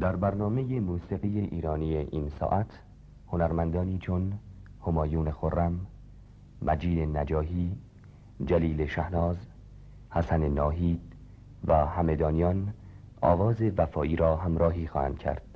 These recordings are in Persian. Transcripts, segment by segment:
در برنامه موسیقی ایرانی این ساعت هنرمندانی چون همایون خرم، مجید نجاهی، جلیل شهناز، حسن ناهید و همدانیان آواز وفایی را همراهی خواهند کرد.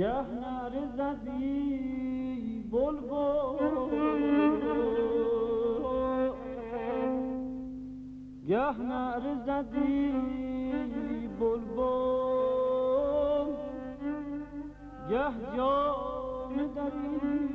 گه نره زدی بلبل. گه نره زدی بلبل. گه جام دریدی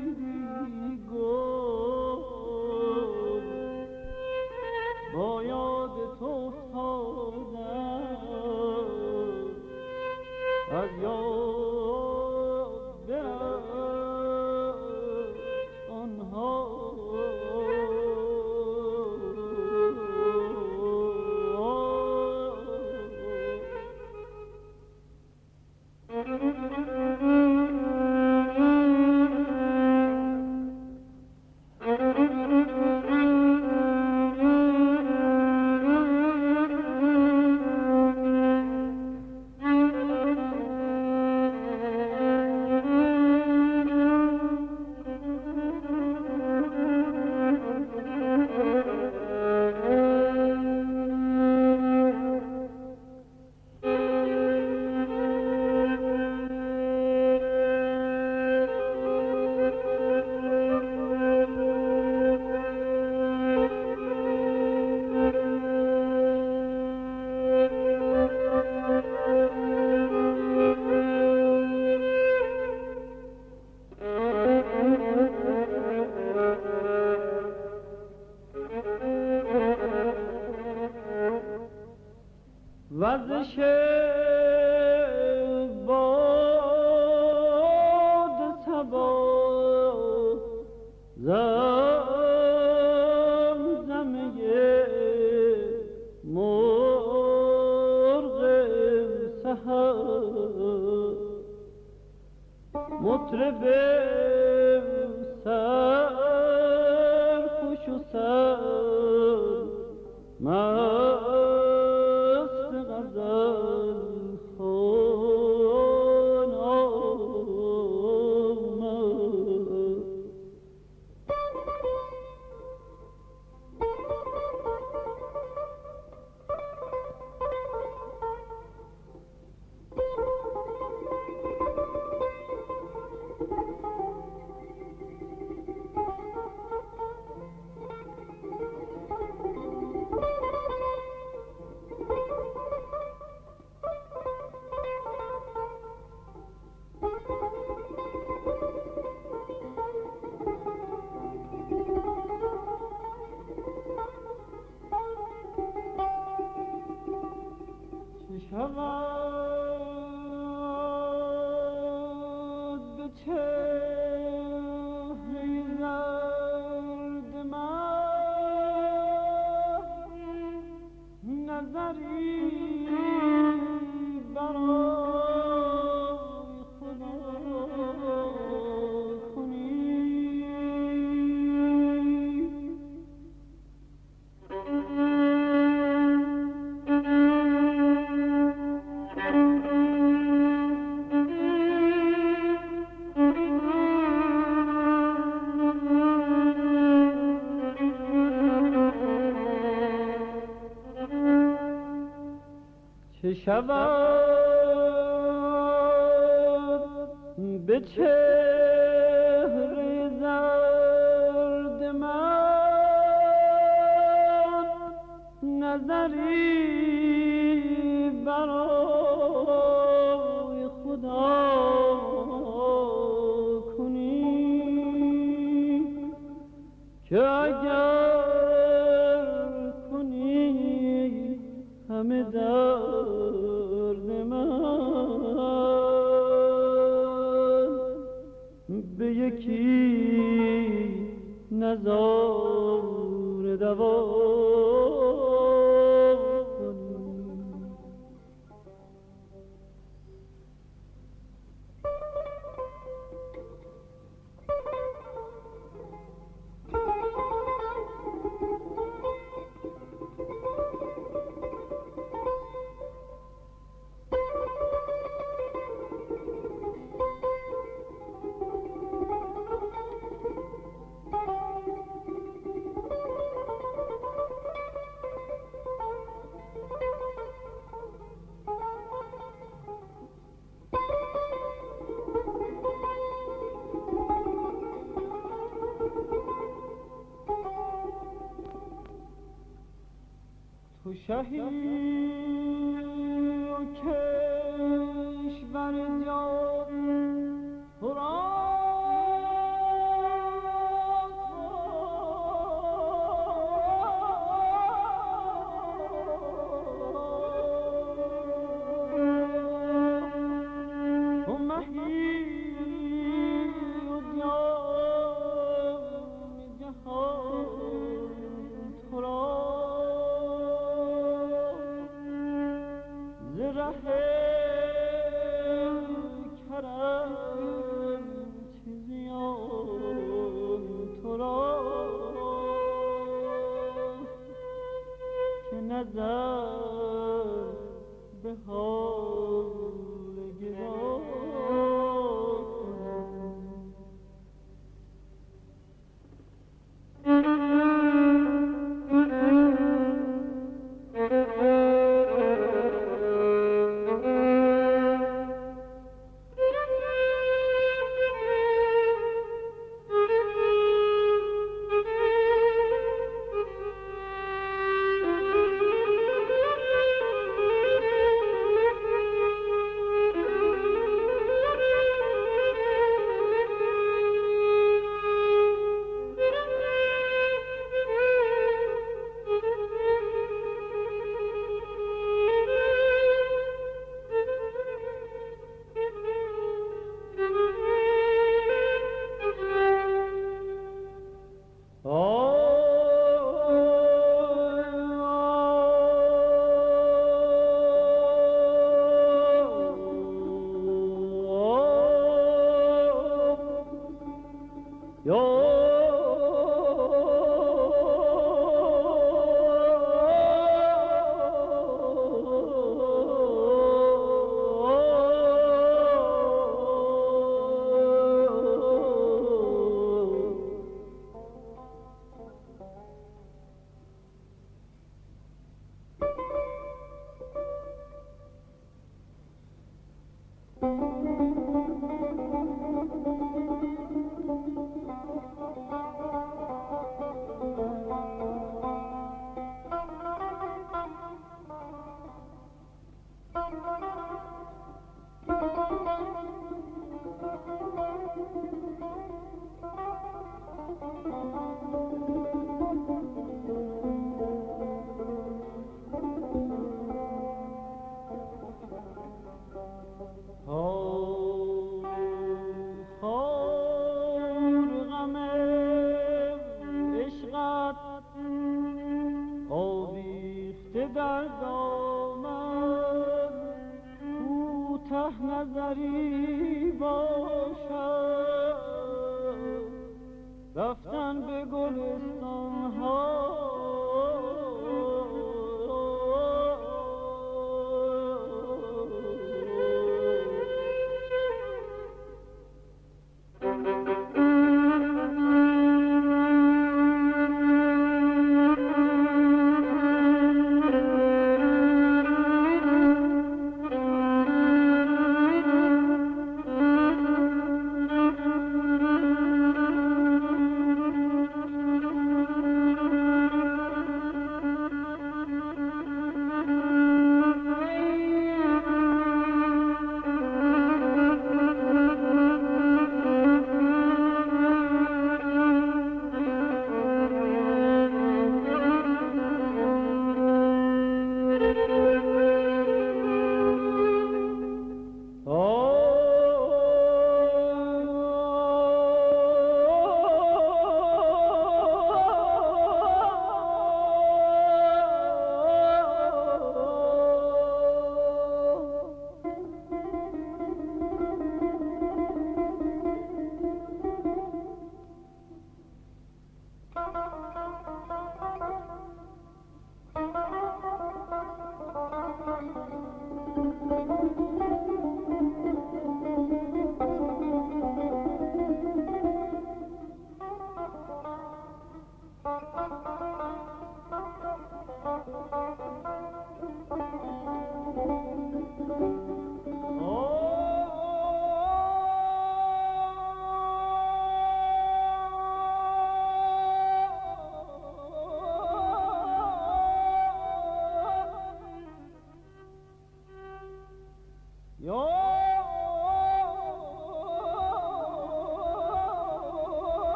وزش باد سبا زمزمه مرغ سهر مطرب شود به چهره زرد من نظری برای خدا کنی. که اگر کنی همه در یکی نظار دوار Sahib. ره کرم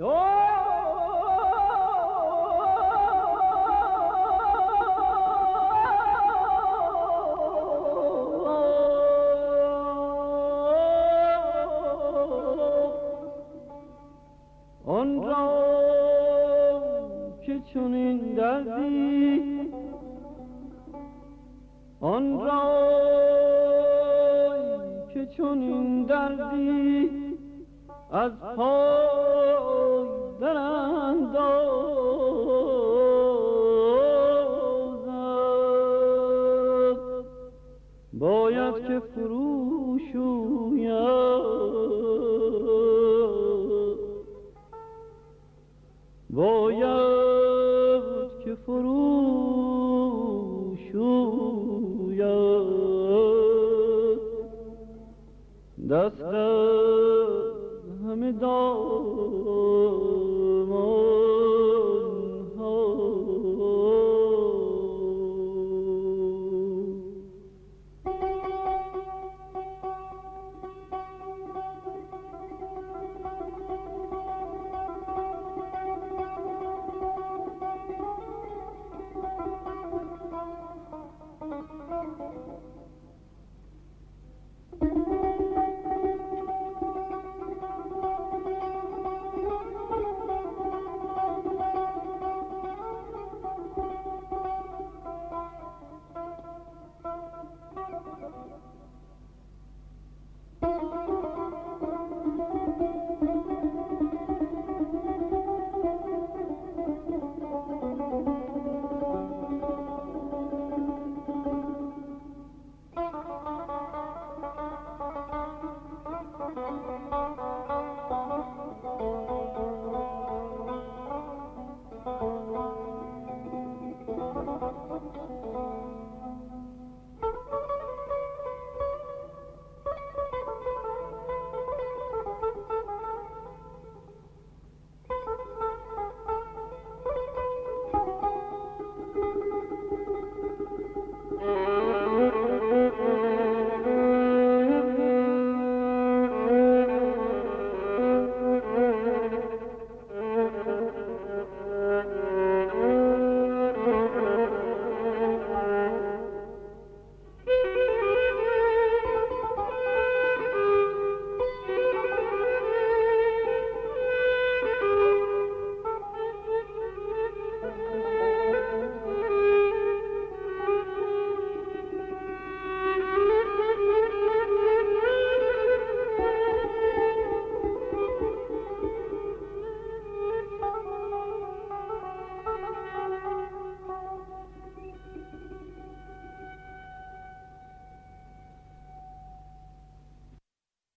Oh!